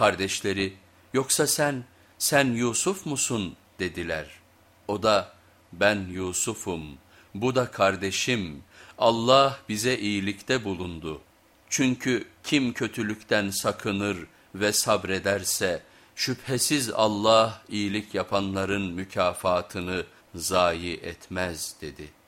Kardeşleri yoksa sen, sen Yusuf musun dediler. O da ben Yusuf'um, bu da kardeşim, Allah bize iyilikte bulundu. Çünkü kim kötülükten sakınır ve sabrederse, şüphesiz Allah iyilik yapanların mükafatını zayi etmez dedi.''